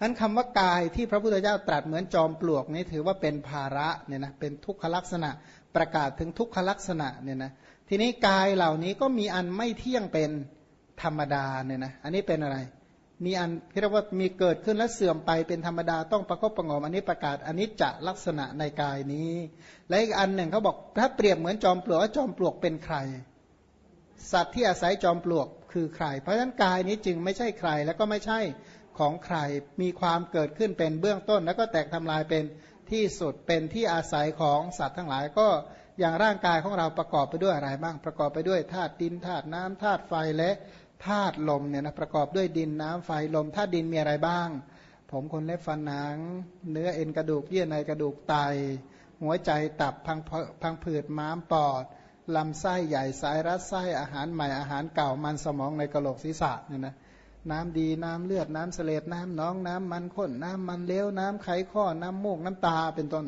นั้นคำว่ากายที่พระพุทธเจ้าตรัสเหมือนจอมปลวกนี่ถือว่าเป็นภาระเนี่ยนะเป็นทุกขลักษณะประกาศถึงทุกขลักษณะเนี่ยนะทีนี้กายเหล่านี้ก็มีอันไม่เที่ยงเป็นธรรมดาเนี่ยนะอันนี้เป็นอะไร มีอันเรียกว่ามีเกิดขึ้นและเสื่อมไปเป็นธรรมดาต้องประกอบประงมอันนี้ประกาศอันนี้จะลักษณะในกายนี้ และอีกอันหนึ่งเขาบอกถ้าเปรียบเหมือนจอมปลวกจอมปลวกเป็นใคร สัตว์ที่อาศัยจอมปลวก คือใคร เพราะฉะนั้นกายนี้จึงไม่ใช่ใคร แล้วก็ไม่ใช่ของใคร มีความเกิดขึ้นเป็นเบื้องต้น แล้วก็แตกทำลายเป็นที่สุดเป็นที่อาศัยของสัตว์ทั้งหลายก็อย่างร่างกายของเราประกอบไปด้วยอะไรบ้างประกอบไปด้วยธาตุดินธาตุน้ำธาตุไฟและธาตุลมเนี่ยนะประกอบด้วยดินน้ำไฟลมธาตุดินมีอะไรบ้าง ผมคนเล็บฟันหนัง เนื้อเอ็นกระดูกเยื่อในกระดูกไต หัวใจตับพังพังผืดม้ามปอด ลำไส้ใหญ่สายรัดไส้อาหารใหม่อาหารเก่ามันสมองในกระโหลกศีรษะเนี่ยนะน้ำดีน้ำเลือดน้ำเสลดน้ำน้องน้ำมันข้นน้ำมันเลี้ยวน้ำไขข้อน้ำมูกน้ำตาเป็นต้น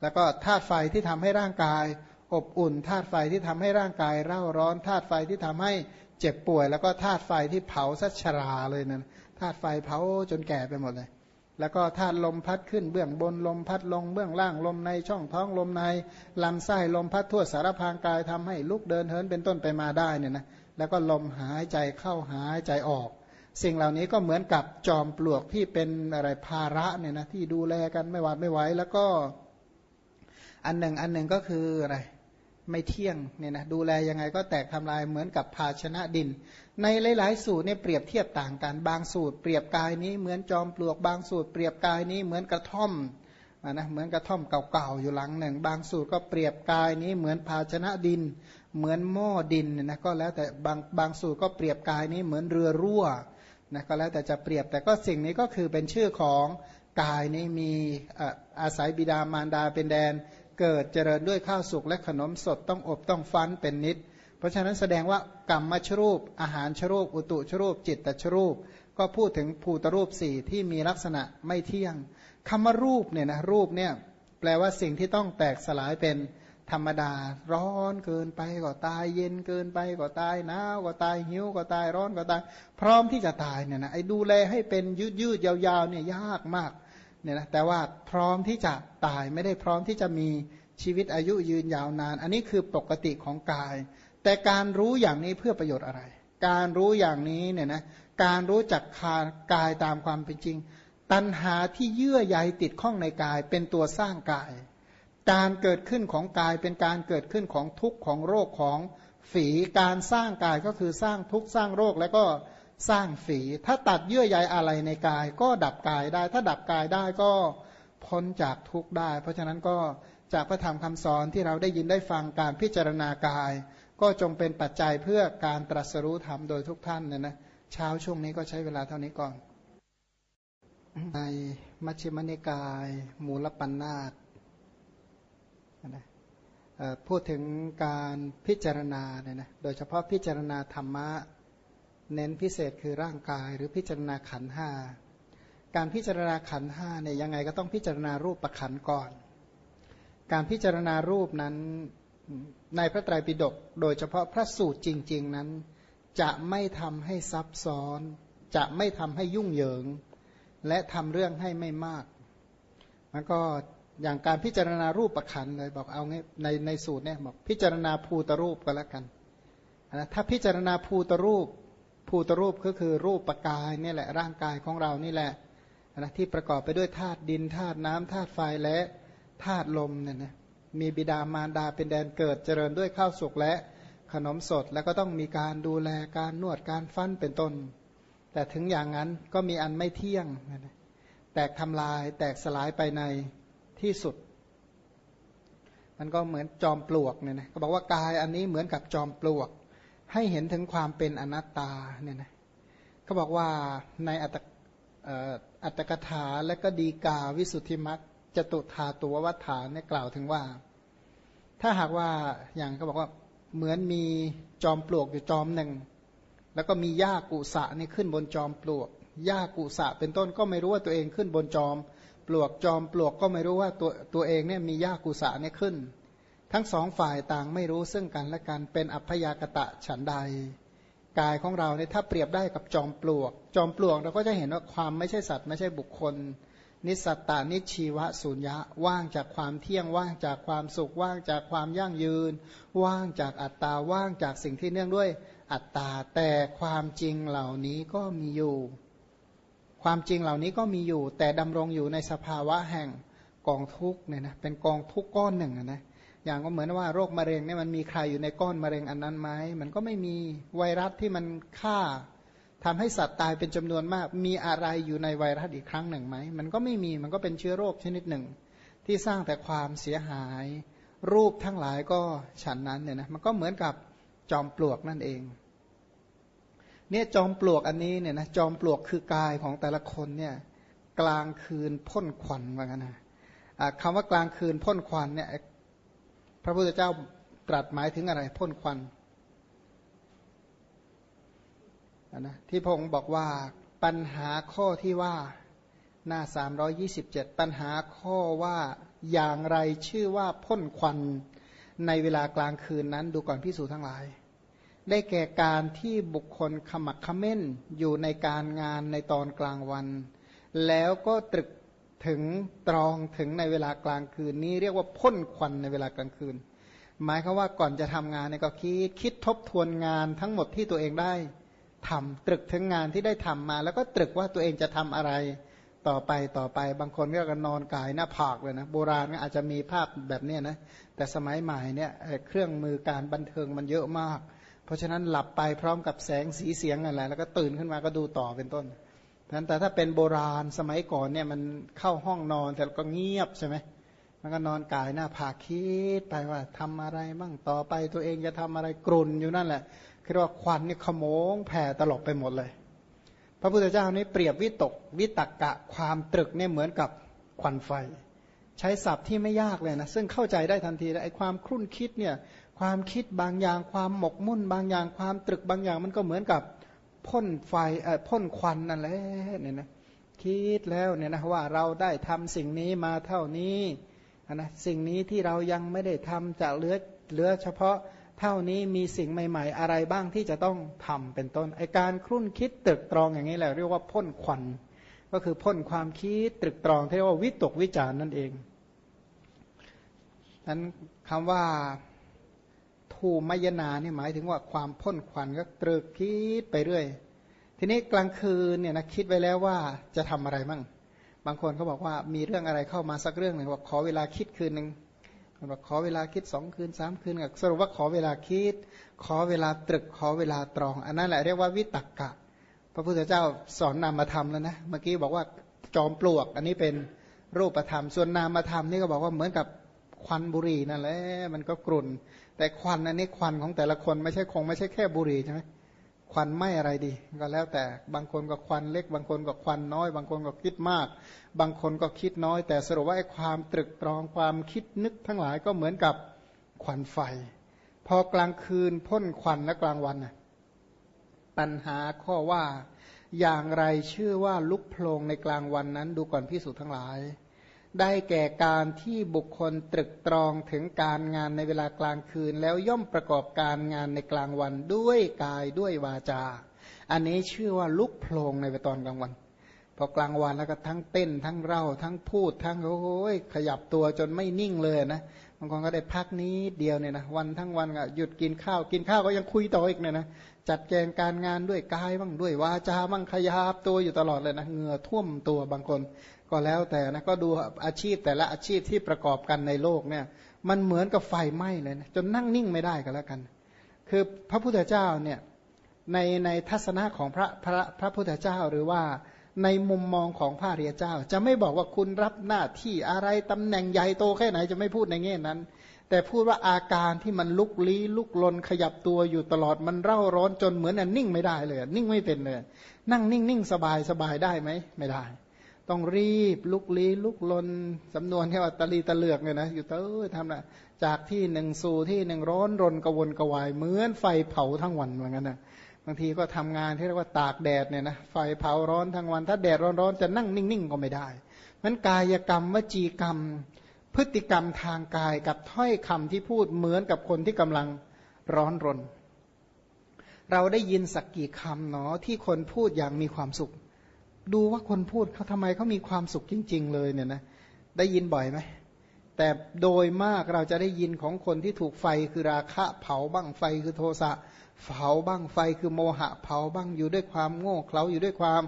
แล้วก็ธาตุไฟที่ทำให้ร่างกาย อบอุ่นธาตุไฟที่ทำให้ร่างกายเร่าร้อนธาตุไฟที่ทำให้เจ็บป่วย แล้วก็ธาตุไฟที่เผาสัชราเลยนะธาตุไฟเผาจนแก่ไปหมดเลย แล้วก็ธาตุลมพัดขึ้นเบื้องบนลมพัดลงเบื้องล่างลมในช่องท้องลมในลำไส้ลมพัดทั่วสารพางกายทำให้ลุกเดินเหินเป็นต้นไปมาได้เนี่ยนะแล้วก็ลมหายใจเข้าหายใจออก สิ่งเหล่านี้ก็เหมือนกับจอมปลวกที่เป็นอะไรภาระเนี่ยนะที่ดูแลกันไม่หวาดไม่ไหวแล้วก็ อันหนึ่งอันหนึ่งก็คืออะไร ไม่เที่ยงเนี่ยนะดูแลยังไงก็แตกทำลายเหมือนกับภาชนะดิน ในหลาย ๆ สูตรเนี่ยเปรียบเทียบต่างกัน บางสูตร เปรียบกายนี้เหมือนจอมปลวกบางสูตร เปรียบกายนี้เหมือนกระท่อมนะเหมือนกระท่อมเก่าๆอยู่หลังหนึ่ง บางสูตรก็เปรียบกายนี้เหมือนภาชนะดิน เหมือนหม้อดินนะก็แล้วแต่บางบางสูตรก็เปรียบกายนี้เหมือนเรือรั่วนะก็แล้วแต่จะเปรียบแต่ก็สิ่งนี้ก็คือเป็นชื่อของกายนี้มีอาศัยบิดามารดาเป็นแดน เกิดเจริญด้วยข้าวสุกและขนมสดต้องอบต้องฟันเป็นนิด เพราะฉะนั้นแสดงว่ากรรมชรูป อาหารชรูป อุตุชรูป จิตตชรูป ก็พูดถึงภูตรูปสี่ที่มีลักษณะไม่เที่ยงคำว่ารูปเนี่ยนะรูปเนี่ยแปลว่าสิ่งที่ต้องแตกสลายเป็นธรรมดา ร้อนเกินไปก็ตาย เย็นเกินไปก็ตายหนาวก็ตายหิวก็ตายร้อนก็ตาย พร้อมที่จะตายเนี่ยนะไอ้ดูแลให้เป็นยืดยืดยาวๆเนี่ยยากมาก เนี่ยนะแต่ว่าพร้อมที่จะตายไม่ได้พร้อมที่จะมีชีวิตอายุยืนยาวนาน อันนี้คือปกติของกาย แต่การรู้อย่างนี้เพื่อประโยชน์อะไร การรู้อย่างนี้เนี่ยนะการรู้จักคากายตามความเป็นจริง ตัณหาที่เยื่อใยติดข้องในกายเป็นตัวสร้างกาย การเกิดขึ้นของกายเป็นการเกิดขึ้นของทุกข์ของโรคของฝีการสร้างกายก็คือสร้างทุกข์สร้างโรคแล้วก็ สร้างฝี ถ้าตัดเยื่อใยอะไรในกาย ก็ดับกายได้ ถ้าดับกายได้ก็พ้นจากทุกข์ได้ เพราะฉะนั้นก็จากพระธรรมคำสอนที่เราได้ยินได้ฟังการพิจารณากาย ก็จงเป็นปัจจัยเพื่อการตรัสรู้ธรรมโดยทุกท่านเนี่ยนะเช้าช่วงนี้ก็ใช้เวลาเท่านี้ก่อน ในมัชฌิมนิกาย มูลปัญนาตนะพูดถึงการพิจารณาเนี่ยนะโดยเฉพาะพิจารณาธรรมะ เน้นพิเศษคือร่างกายหรือพิจารณาขันห้าการพิจารณาขันห้าเนี่ยยังไงก็ต้องพิจารณารูปประขันก่อน การพิจารณารูปนั้นในพระไตรปิฎกโดยเฉพาะพระสูตรจริง ๆนั้น จะไม่ทำให้ซับซ้อน จะไม่ทำให้ยุ่งเหยิง และทำเรื่องให้ไม่มาก มันก็อย่างการพิจารณารูปประคันเลยบอกเอาไงในในสูตรเนี่ยบอกพิจารณาภูตรูปก็แล้วกันนะถ้าพิจารณาภูตรูป ภูตรูปก็คือรูปประกายนี่แหละร่างกายของเรานี่แหละนะที่ประกอบไปด้วยธาตุดินธาตุน้ำธาตุไฟและธาตุลมเนี่ยนะมีบิดามารดาเป็นแดนเกิดเจริญด้วยข้าวสุกและขนมสดแล้วก็ต้องมีการดูแลการนวดการฟันเป็นต้น แต่ถึงอย่างนั้นก็มีอันไม่เที่ยง แตกทำลายแตกสลายไปในที่สุด มันก็เหมือนจอมปลวกเนี่ยนะก็บอกว่ากายอันนี้เหมือนกับจอมปลวก ให้เห็นถึงความเป็นอนัตตาเนี่ยนะเขาบอกว่าในอัตอัตกถาและก็ดีกาวิสุทธิมัตจตุธาตัววัฏฐานเนี่ยกล่าวถึงว่า ถ้าหากว่าอย่างเขาบอกว่าเหมือนมีจอมปลวกอยู่จอมหนึ่ง แล้วก็มีหญ้ากุสะนี่ขึ้นบนจอมปลวกหญ้ากุสะเป็นต้นก็ไม่รู้ว่าตัวเองขึ้นบนจอม ปลวกจอมปลวกก็ไม่รู้ว่าตัวตัวเองเนี่ยมียากุสะเนี่ยขึ้น ทั้งสองฝ่ายต่างไม่รู้ซึ่งกันและกันเป็นอัพยากตะฉันใด กายของเราเนี่ยถ้าเปรียบได้กับจอมปลวก จอมปลวกเราก็จะเห็นว่าความไม่ใช่สัตว์ไม่ใช่บุคคล นิสัตตานิชีวะสุญญะว่างจากความเที่ยงว่างจากความสุขว่างจากความยั่งยืน ว่างจากอัตตาว่างจากสิ่งที่เนื่องด้วยอัตตาแต่ความจริงเหล่านี้ก็มีอยู่ ความจริงเหล่านี้ก็มีอยู่ แต่ดำรงอยู่ในสภาวะแห่งกองทุกเนี่ยนะเป็นกองทุกก้อนหนึ่งนะ อย่างก็เหมือนว่าโรคมะเร็งเนี่ยมันมีใครอยู่ในก้อนมะเร็งอันนั้นไหมมันก็ไม่มีไวรัสที่มันฆ่าทำให้สัตว์ตายเป็นจำนวนมาก มีอะไรอยู่ในไวรัสอีกครั้งหนึ่งไหมมันก็ไม่มีมันก็เป็นเชื้อโรคชนิดหนึ่ง ที่สร้างแต่ความเสียหาย รูปทั้งหลายก็ฉันนั้นเนี่ยนะมันก็เหมือนกับจอมปลวกนั่นเองเนี่ยจอมปลวกอันนี้เนี่ยนะจอมปลวกคือกายของแต่ละคนเนี่ยกลางคืนพ่นควันว่ากันนะคำว่ากลางคืนพ่นควันเนี่ย พระพุทธเจ้าตรัสหมายถึงอะไรพ่นควันนะที่พงศ์บอกว่าปัญหาข้อที่ว่าหน้า 327 ปัญหาข้อว่าอย่างไรชื่อว่าพ่นควันในเวลากลางคืนนั้นดูก่อนพิสูจทั้งหลาย ได้แก่การที่บุคคลขมักขม้นอยู่ในการงานในตอนกลางวัน แล้วก็ตรึก ถึงตรองถึงในเวลากลางคืนนี้เรียกว่าพ่นควันในเวลากลางคืน หมายคือว่าก่อนจะทำงานเนี่ยก็คิดคิดทบทวนงานทั้งหมดที่ตัวเองได้ทำตรึกถึงงานที่ได้ทำมา แล้วก็ตรึกว่าตัวเองจะทำอะไรต่อไปต่อไป บางคนก็กันนอนกายหน้าผากเลยนะโบราณก็อาจจะมีภาพแบบนี้นะแต่สมัยใหม่เนี่ยเครื่องมือการบันเทิงมันเยอะมาก เพราะฉะนั้นหลับไปพร้อมกับแสงสีเสียงอะไรแล้วก็ตื่นขึ้นมาก็ดูต่อเป็นต้น นั้นแต่ถ้าเป็นโบราณสมัยก่อนเนี่ยมันเข้าห้องนอนแต่ก็เงียบใช่ไหมมันก็นอนกายหน้าผากคิดไปว่าทำอะไรบ้างต่อไปตัวเองจะทำอะไรกลุ่นอยู่นั่นแหละคือว่าควันนี่ขโมงแผ่ตลบไปหมดเลย พระพุทธเจ้านี้เปรียบวิตกวิตกกะความตรึกเนี่ยเหมือนกับควันไฟ ใช้ศัพท์ที่ไม่ยากเลยนะซึ่งเข้าใจได้ทันทีไอ้ความครุ่นคิดเนี่ยความคิดบางอย่าง ความหมกมุ่นบางอย่าง ความตรึกบางอย่างมันก็เหมือนกับ พ่นไฟเอ่อพ่นควันนั่นแหละเนี่ยนะคิดแล้วเนี่ยนะว่าเราได้ทำสิ่งนี้มาเท่านี้นะสิ่งนี้ที่เรายังไม่ได้ทำจะเหลือเหลือเฉพาะเท่านี้มีสิ่งใหม่ ๆ อะไรบ้างที่จะต้องทำเป็นต้นไอการครุ่นคิดตรึกตรองอย่างนี้แหละเรียกว่าพ่นควัน ก็คือพ่นความคิดตรึกตรองที่เรียกว่าวิตกวิจารณ์นั่นเองนั้นคำว่า ภูมิยนาเนี่ยหมายถึงว่าความพ่นควันก็ตรึกคิดไปเรื่อย ทีนี้กลางคืนเนี่ยนะคิดไว้แล้วว่าจะทำอะไรมั่ง บางคนเขาบอกว่ามีเรื่องอะไรเข้ามาสักเรื่องหนึ่งบอกขอเวลาคิดคืนหนึ่งบอกขอเวลาคิดสองคืนสามคืนสรุปว่าขอเวลาคิด ขอเวลาตรึกขอเวลาตรอง อันนั้นแหละเรียกว่าวิตักกะ พระพุทธเจ้าสอนนามธรรมแล้วนะเมื่อกี้บอกว่าจอมปลวก อันนี้เป็นรูปธรรม ส่วนนามธรรมนี่ก็บอกว่าเหมือนกับ ควันบุหรี่นั่นแหละมันก็กลุ่น แต่ควันอันนี้ควันของแต่ละคนไม่ใช่คงไม่ใช่แค่บุหรี่ใช่ไหมควันไม่อะไรดี ก็แล้วแต่บางคนก็ควันเล็ก บางคนก็ควันน้อย บางคนก็คิดมาก บางคนก็คิดน้อย แต่สรุปว่าไอ้ความตรึกตรองความคิดนึกทั้งหลายก็เหมือนกับควันไฟ พอกลางคืนพ่นควันและกลางวันน่ะปัญหาข้อว่าอย่างไรชื่อว่าลุกโพลงในกลางวันนั้นดูก่อนพิสูจน์ทั้งหลาย ได้แก่การที่บุคคลตรึกตรองถึงการงานในเวลากลางคืน แล้วย่อมประกอบการงานในกลางวันด้วยกายด้วยวาจา อันนี้ชื่อว่าลุกโพลงในตอนกลางวัน พอกลางวันแล้วก็ทั้งเต้น ทั้งเร่าทั้งพูดทั้งโอ้ยขยับตัวจนไม่นิ่งเลยนะบางคนก็ได้พักนี้เดียวเนี่ยนะวันทั้งวันก็หยุดกินข้าวกินข้าวก็ยังคุยต่ออีกเนี่ยนะจัดแจงการงานด้วยกายบ้างด้วยวาจาบ้างขยับตัวอยู่ตลอดเลยนะเหงื่อท่วมตัวบางคน ก็แล้วแต่นะก็ดูอาชีพแต่ละอาชีพที่ประกอบกันในโลกเนี่ย มันเหมือนกับไฟไหม้เลยนะจนนั่งนิ่งไม่ได้กันแล้วกัน คือพระพุทธเจ้าเนี่ยในในทัศนะของพระพระพระพุทธเจ้าหรือว่าในมุมมองของพระเรียเจ้า จะไม่บอกว่าคุณรับหน้าที่อะไรตำแหน่งใหญ่โตแค่ไหนจะไม่พูดในแง่นั้น แต่พูดว่าอาการที่มันลุกลี้ลุกลนขยับตัวอยู่ตลอดมันเร่าร้อนจนเหมือนนิ่งไม่ได้เลย นิ่งไม่เป็นเลย นั่งนิ่งนิ่งสบายสบายได้ไหมไม่ได้ ต้องรีบลุกลี้ลุกลนสำนวนแค่ว่าตะลีตะเลือกเนี่ยนะอยู่เต้อทำนะจากที่หนึ่งสู่ที่หนึ่งร้อนรนกระวนกระวาย เหมือนไฟเผาทั้งวันเหมือนกันนะบางทีก็ทำงานที่เรียกว่าตากแดดเนี่ยนะไฟเผาร้อนทั้งวัน ถ้าแดดร้อนๆจะนั่งนิ่งๆก็ไม่ได้มันกายกรรมวจีกรรม พฤติกรรมทางกายกับถ้อยคำที่พูดเหมือนกับคนที่กำลังร้อนรน เราได้ยินสักกี่คำเนาะที่คนพูดอย่างมีความสุข ดูว่าคนพูดเขาทำไมเขามีความสุขจริง ๆ เลยเนี่ยนะได้ยินบ่อยไหมแต่โดยมากเราจะได้ยินของคนที่ถูกไฟคือราคะเผาบ้างไฟคือโทสะเผาบ้างไฟคือโมหะเผาบ้างอยู่ด้วยความโง่เขลาอยู่ด้วยความ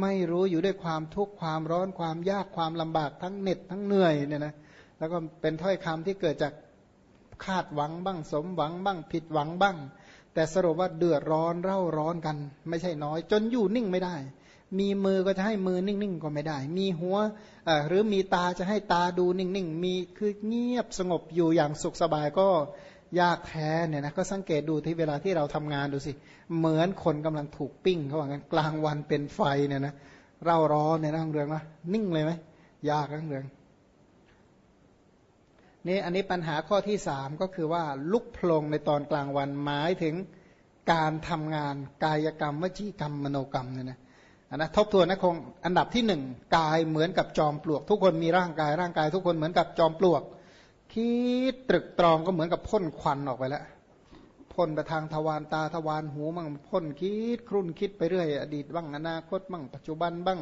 ไม่รู้อยู่ด้วยความทุกข์ความร้อนความยากความลำบากทั้งเหน็ดทั้งเหนื่อยเนี่ยนะแล้วก็เป็นถ้อยคำที่เกิดจากคาดหวังบ้างสมหวังบ้างผิดหวังบ้าง แต่สรุปว่าเดือดร้อนเร่าร้อนกัน ไม่ใช่น้อย จนอยู่นิ่งไม่ได้ มีมือก็จะให้มือนิ่งๆก็ไม่ได้ มีหัวหรือมีตาจะให้ตาดูนิ่งๆ มีคือเงียบสงบอยู่อย่างสุขสบายก็ยากแท้เนี่ยนะก็สังเกตดูที่เวลาที่เราทำงานดูสิ เหมือนคนกำลังถูกปิ้งเขาว่างั้นกลางวันเป็นไฟเนี่ยนะเร่าร้อนเนี่ยนะเรืองนะนิ่งเลยไหมยากนะเรืองนี่อันนี้ปัญหาข้อที่สามก็คือว่าลุกโพลงในตอนกลางวันหมายถึงการทำงานกายกรรมวจีกรรมมโนกรรมเนี่ยนะ นะทบทวนนะคงอันดับที่หนึ่งกายเหมือนกับจอมปลวก ทุกคนมีร่างกายร่างกาย ทุกคนเหมือนกับจอมปลวก คิดตรึกตรองก็เหมือนกับพ่นควันออกไปแล้วพ่นไปทางทวารตาทวารหูบ้างพ่นคิดครุ่นคิดไปเรื่อย อดีตบ้างอนาคตบ้างปัจจุบันบ้าง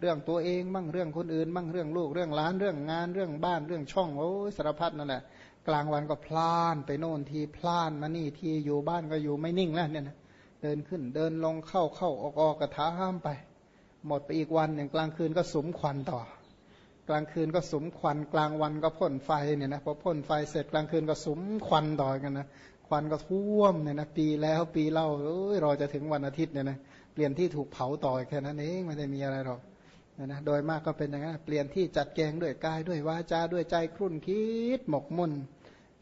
เรื่องตัวเองบ้างเรื่องคนอื่นบ้างเรื่องลูกเรื่องหลานเรื่องงานเรื่องบ้านเรื่องช่องโอ้สารพัดนั่นแหละกลางวันก็พลานไปโน่นทีพลานมานี่ทีอยู่บ้านก็อยู่ไม่นิ่งแล้วเนี่ยนะ เดินขึ้น เดินลงเข้าเข้าออกออกกระทาห้ามไป หมดไปอีกวันอย่างกลางคืนก็สมควันต่อ กลางคืนก็สมควัน กลางวันก็พ่นไฟเนี่ยนะพอพ่นไฟเสร็จกลางคืนก็สมควันต่อกันนะควันก็ท่วมเนี่ยนะปีแล้วปีเล่าเอ้ยรอจะถึงวันอาทิตย์เนี่ยนะเปลี่ยนที่ถูกเผาต่อแค่นั้นเองไม่ได้มีอะไรหรอกนะโดยมากก็เป็นอย่างนั้นเปลี่ยนที่จัดแกงด้วยกายด้วยวาจาด้วยใจครุ่นคิดหมกมุ่น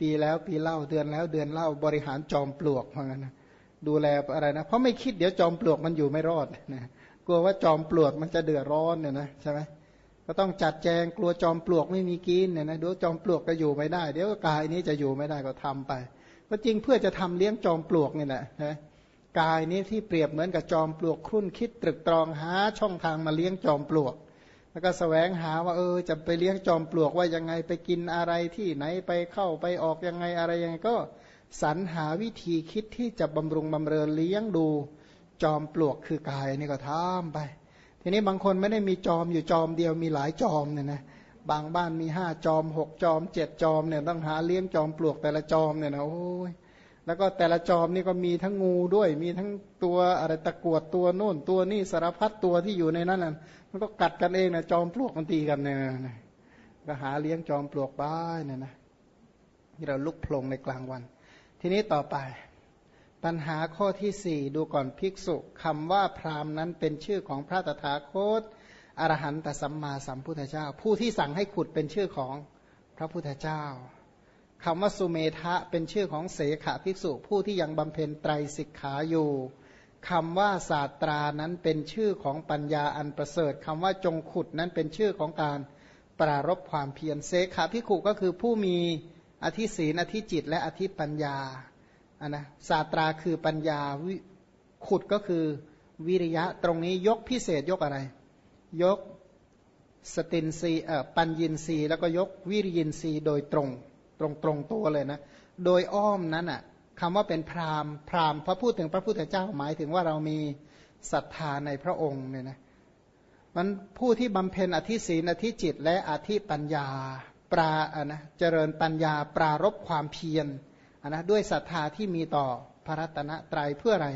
ปีแล้วปีเล่าเดือนแล้วเดือนเล่าบริหารจอมปลวกเพราะงั้นนะ ดูแลอะไรนะ เพราะไม่คิดเดี๋ยวจอมปลวกมันอยู่ไม่รอดนะกลัวว่าจอมปลวกมันจะเดือดร้อนเนี่ยนะใช่ไหมก็ต้องจัดแจงกลัวจอมปลวกไม่มีกินเนี่ยนะเดี๋ยวจอมปลวกก็อยู่ไม่ได้ เดี๋ยวกายนี้จะอยู่ไม่ได้ก็ทำไป ก็จริงเพื่อจะทำเลี้ยงจอมปลวกนี่แหละนะกายนี้ที่เปรียบเหมือนกับจอมปลวกครุ่นคิดตรึกตรองหาช่องทางมาเลี้ยงจอมปลวก แล้วก็สแสวงหาว่าเออจะไปเลี้ยงจอมปลวกว่ายังไงไปกินอะไรที่ไหนไปเข้าไปออกยังไงอะไรยังไงก็ สรรหาวิธีคิดที่จะบำรุงบำเรอเลี้ยงดูจอมปลวกคือกายนี่ก็ทำไป ทีนี้บางคนไม่ได้มีจอมอยู่จอมเดียวมีหลายจอมเนี่ยนะบางบ้านมีห้าจอมหกจอมเจ็ดจอมเนี่ยต้องหาเลี้ยงจอมปลวกแต่ละจอมเนี่ยนะโอ้ยแล้วก็แต่ละจอมนี่ก็มีทั้งงูด้วย มีทั้งตัวอะไรตะกวดตัวโน่นตัวนี่สารพัดตัวที่อยู่ในนั้นน่ะมันก็กัดกันเองนะจอมปลวกมันตีกันเนี่ยก็หาเลี้ยงจอมปลวกบ้านเนี่ยนะที่เราลุกพลงในกลางวัน ทีนี้ต่อไป ปัญหาข้อที่สี่ดูก่อนภิกษุคำว่าพราหมณ์นั้นเป็นชื่อของพระตถาคตอรหันตสัมมาสัมพุทธเจ้า ผู้ที่สั่งให้ขุดเป็นชื่อของพระพุทธเจ้าคำว่าสุเมธะเป็นชื่อของเสขภิกษุ ผู้ที่ยังบำเพ็ญไตรสิกขาอยู่คำว่าศาสตรานั้นเป็นชื่อของปัญญาอันประเสริฐคำว่าจงขุดนั้นเป็นชื่อของการปรารบความเพียรเสขภิกขุก็คือผู้มี อธิศีนอธิจิต และอธิปัญญาอันนะศาสตราคือปัญญาขุดก็คือวิริยะตรงนี้ยกพิเศษยกอะไร ยกสตินซีเอ่อปัญญินซีแล้วก็ยกวิริยินซีโดยตรงตรงตรงตัวเลยนะ โดยอ้อมนั้นอะคำว่าเป็นพราหมณ์ พราหมณ์พอพูดถึงพระพุทธเจ้าหมายถึงว่าเรามีศรัทธาในพระองค์เนี่ยนะมันผู้ที่บำเพ็ญอธิศีนอธิจิต และอธิปัญญา ปราอะนะเจริญปัญญาปรารบความเพียรนะด้วยศรัทธาที่มีต่อพระรัตนตรัยเพื่ออะไร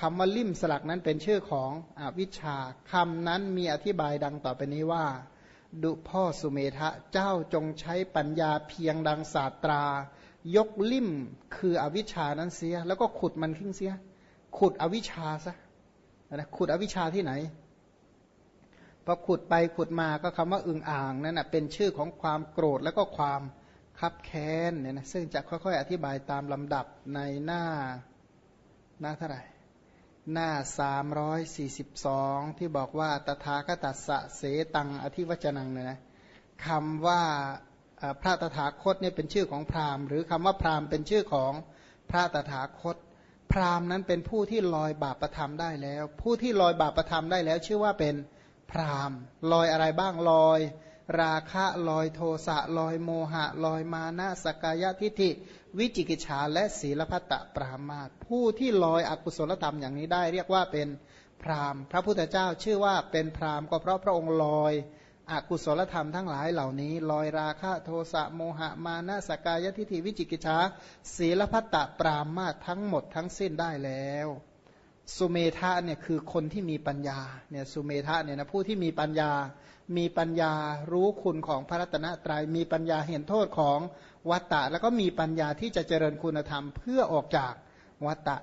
คำว่าลิ่มสลักนั้นเป็นชื่อของอวิชชาคำนั้นมีอธิบายดังต่อไปนี้ว่า ดุพ่อสุเมธะเจ้าจงใช้ปัญญาเพียงดังศาสตรา ยกลิ่มคืออวิชชานั้นเสีย แล้วก็ขุดมันทิ้งเสีย ขุดอวิชชาซะนะขุดอวิชชาที่ไหน พอขุดไปขุดมาก็คำว่าอึงอ่างนั่นนะเป็นชื่อของความโกรธแล้วก็ความคับแค้นเนี่ยนะซึ่งจะค่อยๆ อธิบายตามลำดับในหน้าหน้าเท่าไหร่ หน้า 342 ที่บอกว่าตถาคตัสสะเสตังอธิวัจนังเนี่ยนะคำว่าพระตถาคตเนี่ยเป็นชื่อของพราหมณ์ หรือคำว่าพราหมณ์เป็นชื่อของพระตถาคต พราหมณ์นั้นเป็นผู้ที่ลอยบาปประทำได้แล้ว ผู้ที่ลอยบาปประทำได้แล้ว ชื่อว่าเป็น พราหมณ์ลอยอะไรบ้างลอย ราคะลอยโทสะลอยโมหะ ลอยมานะสกายทิฏฐิ วิจิกิจฉาและศีลพัตตปรามาตผู้ที่ลอยอกุศลธรรมอย่างนี้ได้ เรียกว่าเป็นพรามพระพุทธเจ้าชื่อว่าเป็นพรามก็เพราะพระองค์ลอยอกุศลธรรมทั้งหลายเหล่านี้ ลอยราคะโทสะโมหะมานะสกายทิฏฐิวิจิกิจฉาศีลพัตตปรามาตทั้งหมดทั้งสิ้นได้แล้ว สุเมธะเนี่ยคือคนที่มีปัญญาเนี่ยสุเมธะเนี่ยนะผู้ที่มีปัญญา มีปัญญารู้คุณของพระรัตนตรยัยมีปัญญาเห็นโทษของวัตตะ แล้วก็มีปัญญาที่จะเจริญคุณธรรมเพื่อออกจากวัตตะ